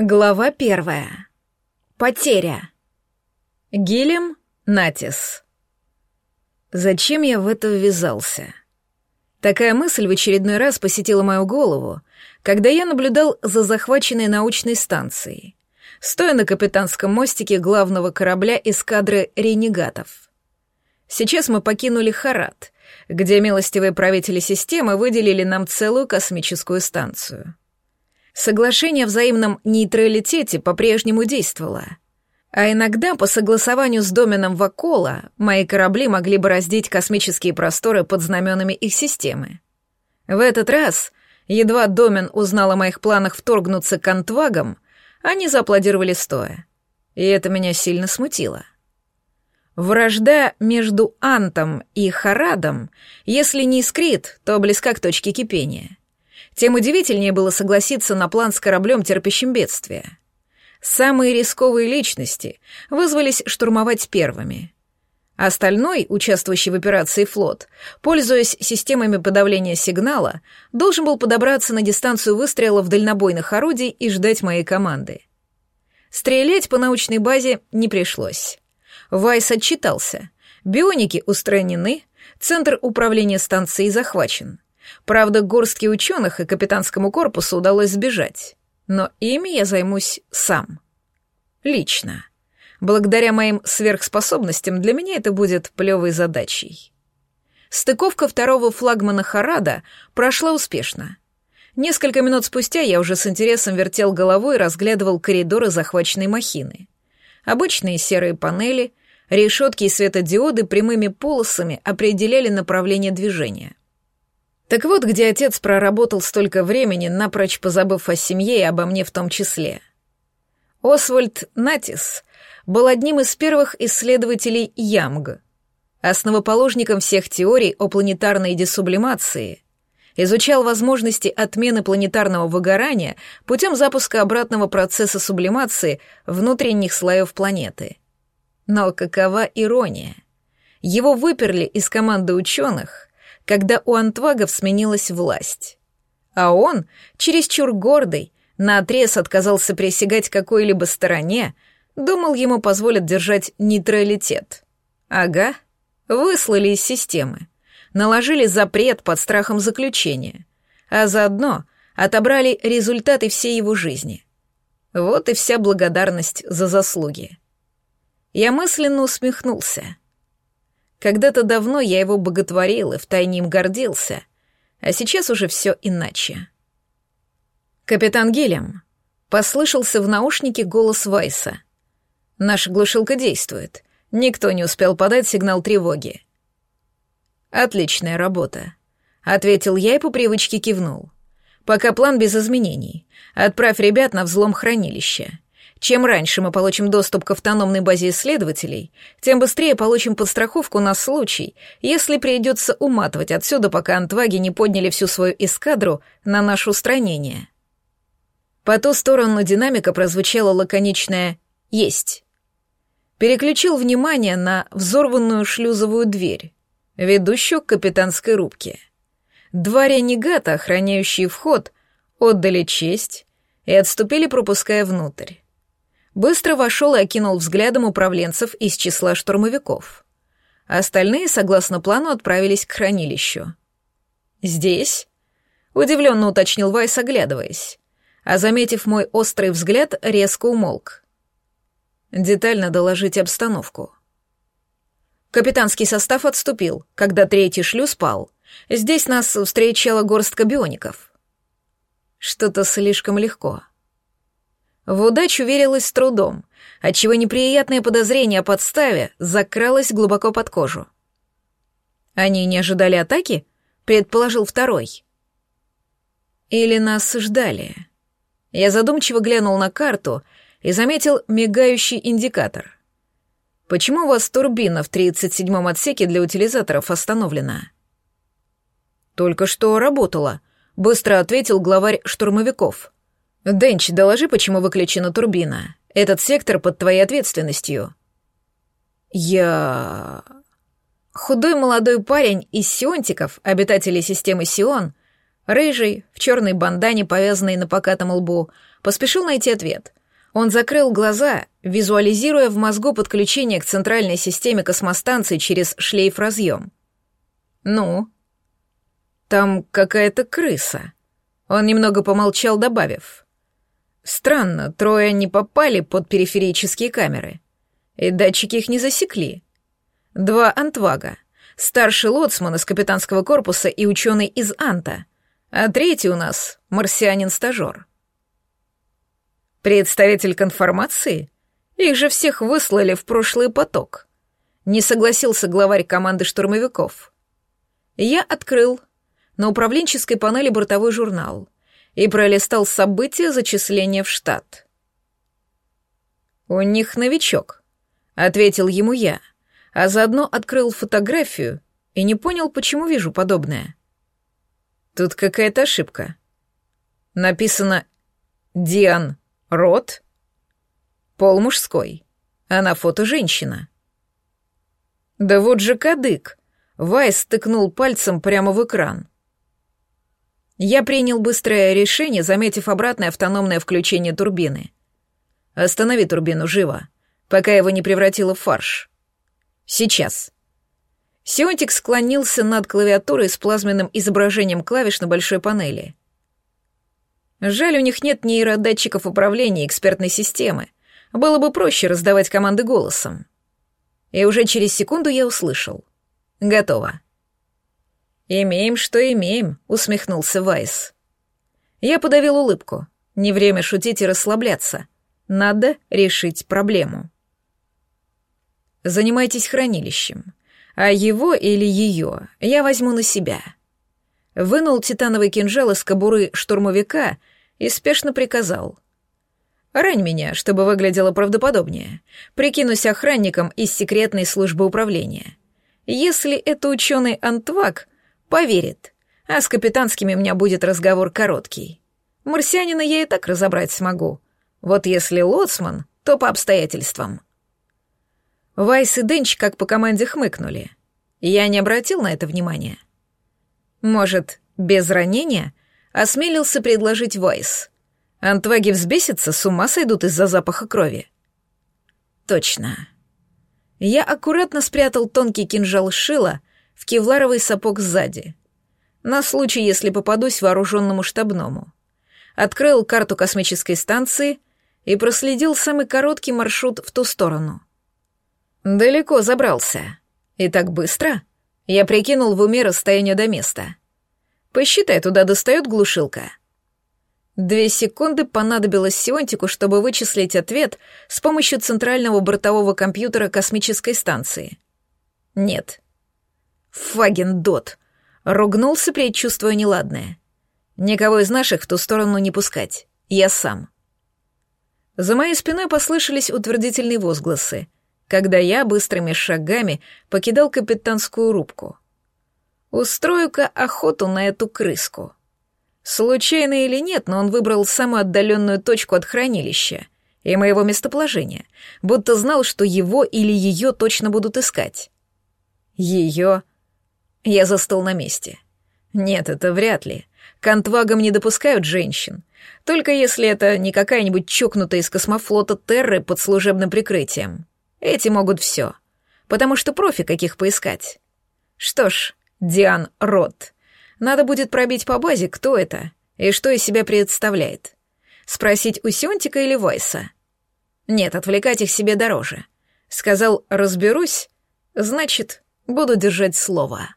Глава первая. Потеря. Гилем Натис. Зачем я в это ввязался? Такая мысль в очередной раз посетила мою голову, когда я наблюдал за захваченной научной станцией, стоя на капитанском мостике главного корабля эскадры ренегатов. Сейчас мы покинули Харат, где милостивые правители системы выделили нам целую космическую станцию — Соглашение о взаимном нейтралитете по-прежнему действовало. А иногда по согласованию с доменом Вакола мои корабли могли бы раздеть космические просторы под знаменами их системы. В этот раз, едва домен узнал о моих планах вторгнуться к антвагам, они зааплодировали стоя. И это меня сильно смутило. Вражда между Антом и Харадом, если не искрит, то близка к точке кипения тем удивительнее было согласиться на план с кораблем, терпящим бедствие. Самые рисковые личности вызвались штурмовать первыми. Остальной, участвующий в операции флот, пользуясь системами подавления сигнала, должен был подобраться на дистанцию выстрелов дальнобойных орудий и ждать моей команды. Стрелять по научной базе не пришлось. Вайс отчитался. Бионики устранены, центр управления станцией захвачен. Правда, горстки ученых и капитанскому корпусу удалось сбежать. Но ими я займусь сам. Лично. Благодаря моим сверхспособностям для меня это будет плевой задачей. Стыковка второго флагмана Харада прошла успешно. Несколько минут спустя я уже с интересом вертел головой и разглядывал коридоры захваченной махины. Обычные серые панели, решетки и светодиоды прямыми полосами определяли направление движения. Так вот, где отец проработал столько времени, напрочь позабыв о семье и обо мне в том числе. Освальд Натис был одним из первых исследователей Ямг, основоположником всех теорий о планетарной десублимации, изучал возможности отмены планетарного выгорания путем запуска обратного процесса сублимации внутренних слоев планеты. Но какова ирония? Его выперли из команды ученых, когда у антвагов сменилась власть. А он, чересчур гордый, наотрез отказался присягать какой-либо стороне, думал, ему позволят держать нейтралитет. Ага, выслали из системы, наложили запрет под страхом заключения, а заодно отобрали результаты всей его жизни. Вот и вся благодарность за заслуги. Я мысленно усмехнулся — когда-то давно я его боготворил и втайне им гордился, а сейчас уже все иначе. «Капитан Гелем», — послышался в наушнике голос Вайса. «Наша глушилка действует. Никто не успел подать сигнал тревоги». «Отличная работа», — ответил я и по привычке кивнул. «Пока план без изменений. Отправь ребят на взлом хранилища. Чем раньше мы получим доступ к автономной базе исследователей, тем быстрее получим подстраховку на случай, если придется уматывать отсюда, пока антваги не подняли всю свою эскадру на наше устранение. По ту сторону динамика прозвучало лаконичное «Есть». Переключил внимание на взорванную шлюзовую дверь, ведущую к капитанской рубке. Два ренегата, охраняющие вход, отдали честь и отступили, пропуская внутрь быстро вошел и окинул взглядом управленцев из числа штурмовиков. Остальные, согласно плану, отправились к хранилищу. «Здесь?» — удивленно уточнил Вайс, оглядываясь, а, заметив мой острый взгляд, резко умолк. «Детально доложить обстановку». Капитанский состав отступил, когда третий шлюз пал. Здесь нас встречала горстка биоников. Что-то слишком легко. В удачу верилось с трудом, отчего неприятное подозрение о подставе закралось глубоко под кожу. «Они не ожидали атаки?» — предположил второй. «Или нас ждали?» Я задумчиво глянул на карту и заметил мигающий индикатор. «Почему у вас турбина в 37-м отсеке для утилизаторов остановлена?» «Только что работала», — быстро ответил главарь штурмовиков. «Денч, доложи, почему выключена турбина. Этот сектор под твоей ответственностью». «Я...» Худой молодой парень из сионтиков, обитателей системы Сион, рыжий, в черной бандане, повязанной на покатом лбу, Поспешил найти ответ. Он закрыл глаза, визуализируя в мозгу подключение к центральной системе космостанции через шлейф-разъем. «Ну?» «Там какая-то крыса». Он немного помолчал, добавив. «Странно, трое не попали под периферические камеры. И датчики их не засекли. Два антвага, старший лоцман из капитанского корпуса и ученый из Анта, а третий у нас — марсианин-стажер». Представитель конформации? Их же всех выслали в прошлый поток. Не согласился главарь команды штурмовиков. Я открыл на управленческой панели бортовой журнал и пролистал события зачисления в штат. «У них новичок», — ответил ему я, а заодно открыл фотографию и не понял, почему вижу подобное. Тут какая-то ошибка. Написано «Диан Рот? Пол мужской, а на фото женщина. Да вот же кадык. Вайс тыкнул пальцем прямо в экран. Я принял быстрое решение, заметив обратное автономное включение турбины. Останови турбину живо, пока его не превратило в фарш. Сейчас. Сионтик склонился над клавиатурой с плазменным изображением клавиш на большой панели. Жаль, у них нет нейродатчиков управления экспертной системы. Было бы проще раздавать команды голосом. И уже через секунду я услышал. Готово. «Имеем, что имеем», — усмехнулся Вайс. Я подавил улыбку. Не время шутить и расслабляться. Надо решить проблему. Занимайтесь хранилищем, а его или ее я возьму на себя вынул титановый кинжал из кобуры штурмовика и спешно приказал. «Рань меня, чтобы выглядело правдоподобнее. Прикинусь охранником из секретной службы управления. Если это ученый Антвак, поверит, а с капитанскими у меня будет разговор короткий. Марсианина я и так разобрать смогу. Вот если лоцман, то по обстоятельствам». Вайс и Денч как по команде хмыкнули. Я не обратил на это внимания. Может, без ранения? Осмелился предложить Вайс. Антваги взбесятся, с ума сойдут из-за запаха крови. Точно. Я аккуратно спрятал тонкий кинжал Шила в кевларовый сапог сзади. На случай, если попадусь вооруженному штабному. Открыл карту космической станции и проследил самый короткий маршрут в ту сторону. Далеко забрался. И так быстро? Я прикинул в уме расстояние до места. Посчитай, туда достает глушилка. Две секунды понадобилось Сионтику, чтобы вычислить ответ с помощью центрального бортового компьютера космической станции. Нет. Фаген Дот. Ругнулся, предчувствуя неладное. Никого из наших в ту сторону не пускать. Я сам. За моей спиной послышались утвердительные возгласы — когда я быстрыми шагами покидал капитанскую рубку. Устрою-ка охоту на эту крыску. Случайно или нет, но он выбрал самую отдаленную точку от хранилища и моего местоположения, будто знал, что его или ее точно будут искать. Ее... Я застыл на месте. Нет, это вряд ли. К не допускают женщин. Только если это не какая-нибудь чокнутая из космофлота Терры под служебным прикрытием. Эти могут все, потому что профи каких поискать. Что ж, Диан Рот, надо будет пробить по базе, кто это и что из себя представляет. Спросить у Сюнтика или Вайса? Нет, отвлекать их себе дороже. Сказал «разберусь», значит, буду держать слово.